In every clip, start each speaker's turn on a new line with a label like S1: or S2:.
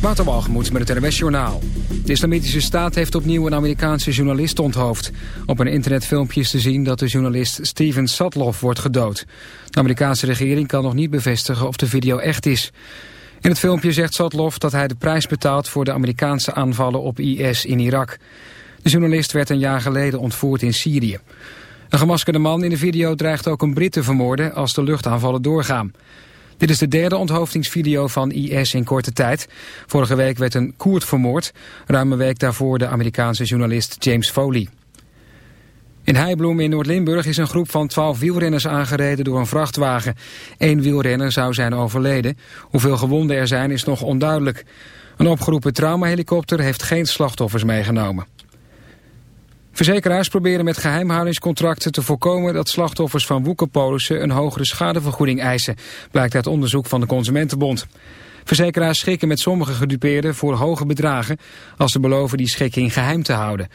S1: Waterwalgemoed met het RWS Journaal. De Islamitische Staat heeft opnieuw een Amerikaanse journalist onthoofd. Op een internetfilmpje is te zien dat de journalist Steven Sadloff wordt gedood. De Amerikaanse regering kan nog niet bevestigen of de video echt is. In het filmpje zegt Sadloff dat hij de prijs betaalt voor de Amerikaanse aanvallen op IS in Irak. De journalist werd een jaar geleden ontvoerd in Syrië. Een gemaskerde man in de video dreigt ook een Brit te vermoorden als de luchtaanvallen doorgaan. Dit is de derde onthoofdingsvideo van IS in korte tijd. Vorige week werd een Koerd vermoord. Ruim een week daarvoor de Amerikaanse journalist James Foley. In Heibloem in Noord-Limburg is een groep van 12 wielrenners aangereden door een vrachtwagen. Eén wielrenner zou zijn overleden. Hoeveel gewonden er zijn is nog onduidelijk. Een opgeroepen traumahelikopter heeft geen slachtoffers meegenomen. Verzekeraars proberen met geheimhoudingscontracten te voorkomen dat slachtoffers van woekerpolissen een hogere schadevergoeding eisen, blijkt uit onderzoek van de Consumentenbond. Verzekeraars schikken met sommige gedupeerden voor hoge bedragen als ze beloven die schikking geheim te houden.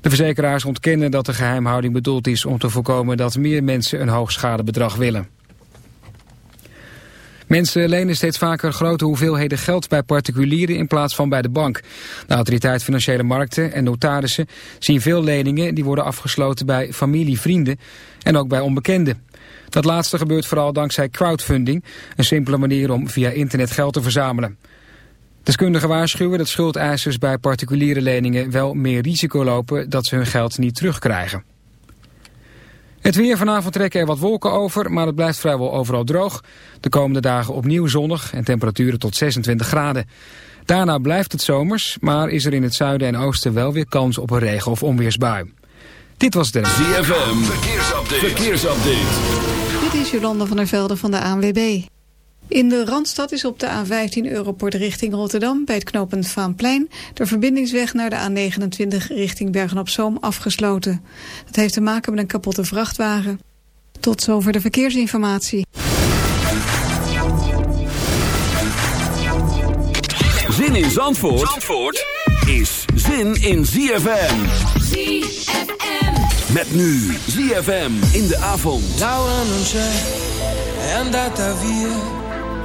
S1: De verzekeraars ontkennen dat de geheimhouding bedoeld is om te voorkomen dat meer mensen een hoog schadebedrag willen. Mensen lenen steeds vaker grote hoeveelheden geld bij particulieren in plaats van bij de bank. De autoriteit Financiële Markten en notarissen zien veel leningen die worden afgesloten bij familie, vrienden en ook bij onbekenden. Dat laatste gebeurt vooral dankzij crowdfunding, een simpele manier om via internet geld te verzamelen. Deskundigen waarschuwen dat schuldeisers bij particuliere leningen wel meer risico lopen dat ze hun geld niet terugkrijgen. Het weer vanavond trekken er wat wolken over, maar het blijft vrijwel overal droog. De komende dagen opnieuw zonnig en temperaturen tot 26 graden. Daarna blijft het zomers, maar is er in het zuiden en oosten wel weer kans op een regen- of onweersbui. Dit was de
S2: ZFM Verkeersupdate. Verkeersupdate.
S3: Dit is Jolanda van der Velde van de ANWB. In de Randstad is op de A15 Europort richting Rotterdam... bij het knooppunt Vaanplein... de verbindingsweg naar de A29 richting Bergen-op-Zoom afgesloten. Dat heeft te maken met een kapotte vrachtwagen. Tot zover de verkeersinformatie.
S2: Zin in Zandvoort, Zandvoort is zin in ZFM.
S4: ZFM.
S2: Met nu ZFM in de avond.
S5: Laura non c'è, è andata via...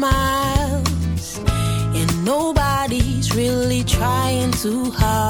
S6: smiles, and nobody's really trying too hard.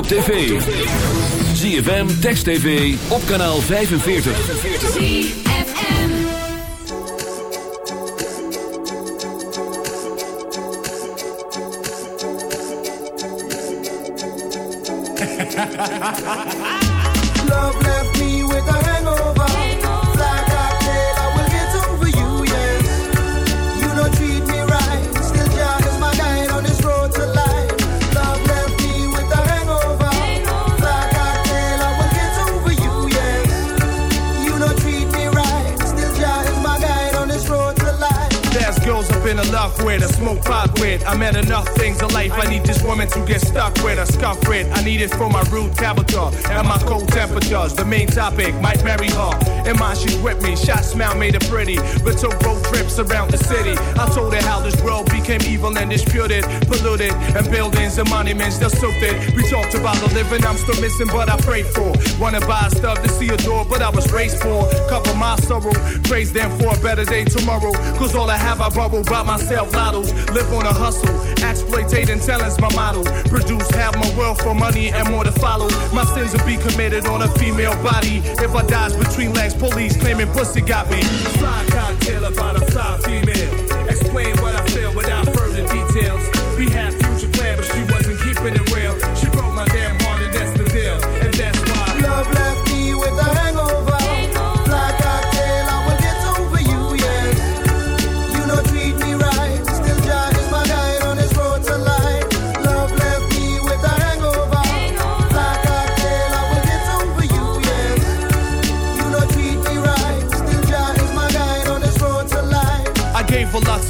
S2: op tv. ZFM, Text TV, op kanaal 45.
S6: ZFM.
S5: Love left me love I
S7: smoke pot with. I met enough things in life. I need this woman to get stuck with, a scuff with. I need it for my rude character and my cold temperatures. The main topic might marry her. In mind, she's with me. Shot smile made her pretty. But took road trips around the city. I told her how this world became evil and disputed, polluted, and buildings and monuments they're stupid. We talked about the living I'm still missing, but I prayed for. Wanna buy stuff to see a door, but I was raised for. Cover my sorrow, praise them for a better day tomorrow. Cause all I have, I borrow by myself. Lottos, live on a hustle, exploitating talent's my model. Produce half my wealth for money and more to follow. My sins will be committed on a female body. If I dies between legs, police claiming pussy got me. Fly cocktail about a fly female. Explain what I feel without further details. We had future plans, but she wasn't keeping it real.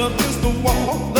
S2: Het